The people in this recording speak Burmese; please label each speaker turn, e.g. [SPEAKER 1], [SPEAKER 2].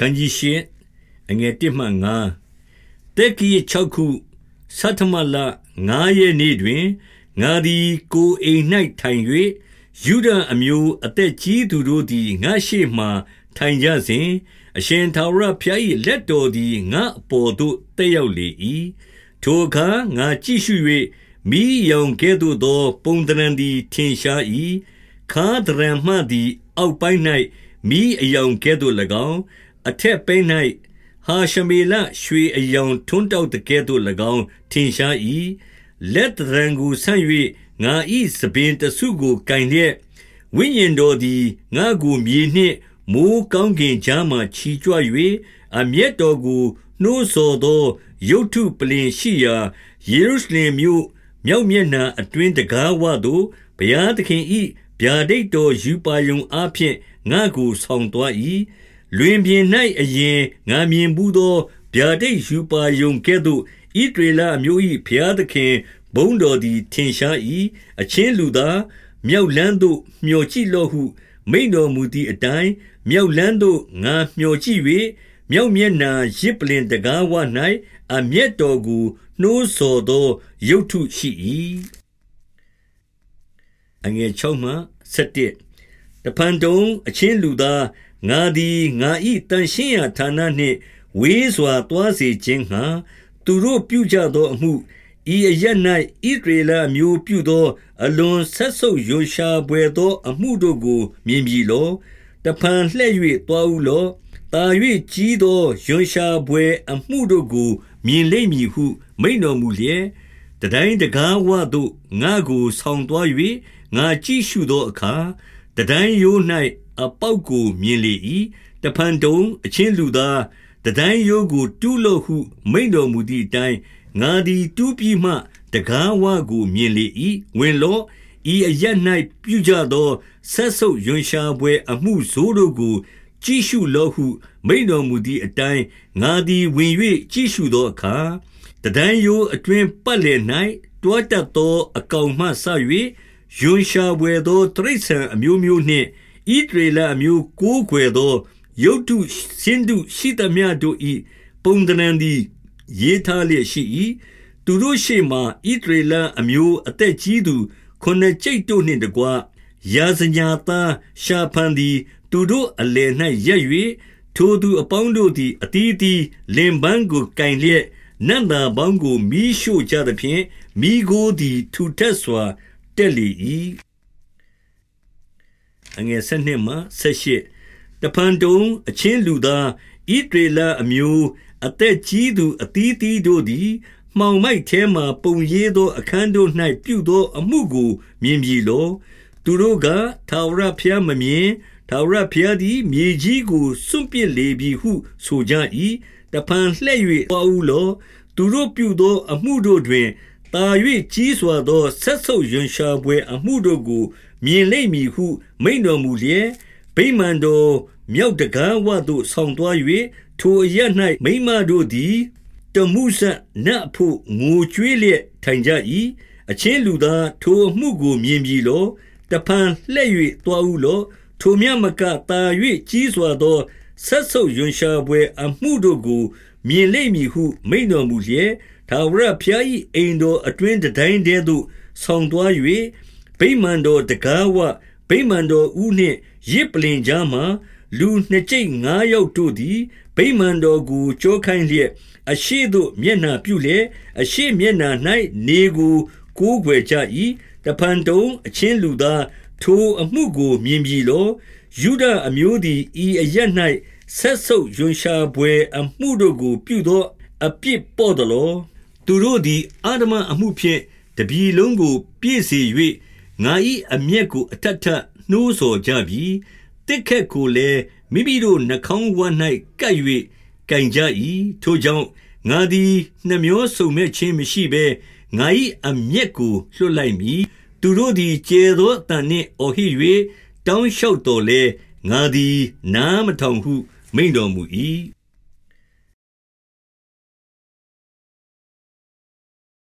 [SPEAKER 1] ခန်းကြီးရှစ်အငယ်1မှ9တက်ကြီး6ခုသတ္တမလ9ရက်နေ့တွင်ငါသည်ကိုအိမ်၌ထိုင်၍ယူဒအမျိုးအသက်ကြီးသူတို့သည်ငါရှိမှထိုင်ကြစဉ်အရှင်သာရဖျား၏လက်တော်သည်ငါအပေါ်သို့တက်ရောက်လေ၏ထိုအခါငါကြည့်ရှု၍မိယောင်ကဲ့သို့သော ပုံတရံသည်ထင်ရှား၏ခါဒရံမှသည် အောက်ပိုင်း၌မိအယောင်ကဲ့သို့၎င်း အထက်ပိုင်း၌ဟာရှမေလရွှေအယောင်ထွန်းတောက်တကဲ့သို့၎င်းထင်ရှား၏လက်တရံကိုဆန့်၍ငါဤသပင်တဆုကိုကင်လျက်ဝိညာဉ်တော်သည်ငါကိုမြေနှင့်မိုးကောင်းကင်ကြားမှချီကြွ၍အမျက်တော်ကိုနှိုးဆော်သောရုတ်ထုပလင်ရှိရာယေရုရှလင်မြို့မြောက်မျက်နှာအတွင်းတကားဝသို့ဘုရားသခင်ဤဗျာဒိတ်တော်ယူပါယုံအားဖြင့်ငါကိုဆောင်သွား၏ လွင်ပြင်၌အရင်ငါမြင်ဘူးသောဗျာဒိတ်ယူပါယုံကဲ့သို့ဣဒေလအမျိုး၏ဘုရားသခင်ဘုံတော်သည်ထင်ရှား၏အချင်းလူသားမြောက်လန်းသို့မျှော်ကြည့်လော့ဟု မိန်တော်မူသည့်အတိုင်းမြောက်လန်းသို့ငါမျှော်ကြည့်၍မြောက်မျက်နှာရစ်ပလင်တကားဝ၌အမျက်တော်ကိုနှိုးဆော်သောရုပ်ထုရှိ၏အငယ်6မှ7တပန်တုံအချင်းလူသား ငါသည်ငါဤတန်ရှင်းရာဌာနနှင့် ဝေးစွာသွားစေခြင်းဟာသူတို့ပြုကြသောအမှုဤအရ၌ဣဒရေလမျိုးပြုသော အလွန်ဆက်ဆုပ်ယွန်ရှာပွေသော အမှုတို့ကို မြင်ပြီလောတဖန်လှဲ့၍သွားဦးလောတာ၍ကြီးသောယွန်ရှာပွေအမှုတို့ကို မြင်လိမ့်မည်ဟု မိန်တော်မူလျက်တတိုင်းတကားဝသို့ငါကို ဆောင်းသွား၍ငါကြည့်ရှုသောအခါတတိုင်းရိုး၌ အပေါက်ကိုမြင်လေ၏တဖန်တုံအချင်းလူသားတတိုင်းရိုးကို တူးလို့ဟုမိန်တော်မူသည့်အတိုင်းငါသည်တူးပြီးမှတကားဝကိုမြင်လေ၏ဝင်လော့ဤအရ၌ပြုကြသောဆက်ဆုပ်ယွန်ရှာပွဲ အမှုဆိုးတို့ကို ကြည့်ရှုလော့ဟု မိန်တော်မူသည့်အတိုင်းငါသည်ဝင်၍ကြည့်ရှုသောအခါတဒန်းယိုးအတွင်ပတ်လည်၌တွားတတ်သော အကောင်မှဆ၍ယွန်ရှာပွဲသောတရိษံအမျိုးမျိုးနှင့် ဣဒရေလအမျိုးကိုးကွယ်သောယုတ်တုစင်တုရှိသမျှတို့၏ပုံတနံသည်ရေးထားလျက်ရှိ၏သူတို့ရှေ့မှဣဒရေလအမျိုးအသက်ကြီးသူခုနှစ်ကျိတ်တို့နှင့်တကွယာဇညာသားရှာဖန်သည် သူတို့အလယ်၌ရက်၍ထိုသူအပေါင်းတို့သည်အတီးတီလင်ပန်းကိုကင်လျက်နတ်သားပေါင်းကိုမီးရှို့ကြသဖြင့်မိโกသည်ထူထက်စွာတက်လေ၏ အငယ်၁၂မှ၁၈တဖန်တုံအချင်းလူသားဣဒေလအမျိုးအသက်ကြီးသူအသီးသီးတို့သည်မှောင်မိုက်ထဲမှပုံရေးသောအခန်းတို့၌ပြုသောအမှုကိုမြင်ပြီလောသူတို့ကထာဝရဘုရားမမြင်ထာဝရဘုရားသည်မြေကြီးကိုစွန့်ပစ်လေပြီဟု ဆိုကြ၏တဖန်လှဲ့၍ပွားဦးလောသူတို့ပြုသောအမှုတို့တွင် တာ၍ကြီးစွာသောဆက်ဆုပ်ယွန်ရှာပွဲအမှုတို့ကို မြင်လိမ့်မည်ဟု မိန်တော်မူလျက်ဗိမာန်တော်မြောက်တကားဝသို့ဆောင်းသွား၍ထိုအရ၌မိမတို့သည်တမှုဇနတ်အဖို့ငိုကြွေးလျက်ထိုင်ကြ၏အချင်းလူသားထိုအမှုကိုမြင်ပြီလောတဖန်လှဲ့၍သွားဦးလောထိုမြမကတာ၍ကြီးစွာသောဆက်ဆုပ်ယွန်ရှာပွဲအမှုတို့ကို မြင်လိမ့်မည်ဟု မိန်တော်မူလျက် ထာဝရဘုရား၏အိမ်တော်အတွင်းတိုင်းတဲသို့ဆောင်းသွား၍ဗိမာန်တော်တကားဝဗိမာန်တော်ဦးနှင့်ရစ်ပလင်ကြားမှလူနှစ်ကျိတ်ငါးယောက်တို့သည်ဗိမာန်တော်ကိုကြောခိုင်းလျက်အရှိသို့မျက်နှာပြုလျက်အရှိမျက်နှာ၌နေကိုကိုးကွယ်ကြ၏တဖန်တုံအချင်းလူသားထိုအမှုကိုမြင်ပြီလောယူဒအမျိုးသည်ဤအရ၌ဆက်ဆုပ်ယွန်ရှာပွဲအမှုတို့ကိုပြုသောအပြစ်ပေါ်သလော သူတို့သည်အာဓမအမှုဖြင့် တပြီလုံးကို ပြည့်စေ၍ငါ၏အမျက်ကို အထက်ထနှိုးဆော်ကြပြီတစ်ခက်ကိုလည်း မိမိတို့နှာခေါင်းဝ၌ကပ်၍ကင်ကြ၏ထိုကြောင့် ငါသည် နှမျောဆုံမဲ့ခြင်းမရှိဘဲ ငါ၏အမျက်ကို လွှတ်လိုက်မည် သူတို့သည် ကျေသောအတန်နှင့် အော်ဟစ်၍တောင်းလျှောက်တော်လဲငါသည် နားမထောင်ဟု မိန်တော်မူ၏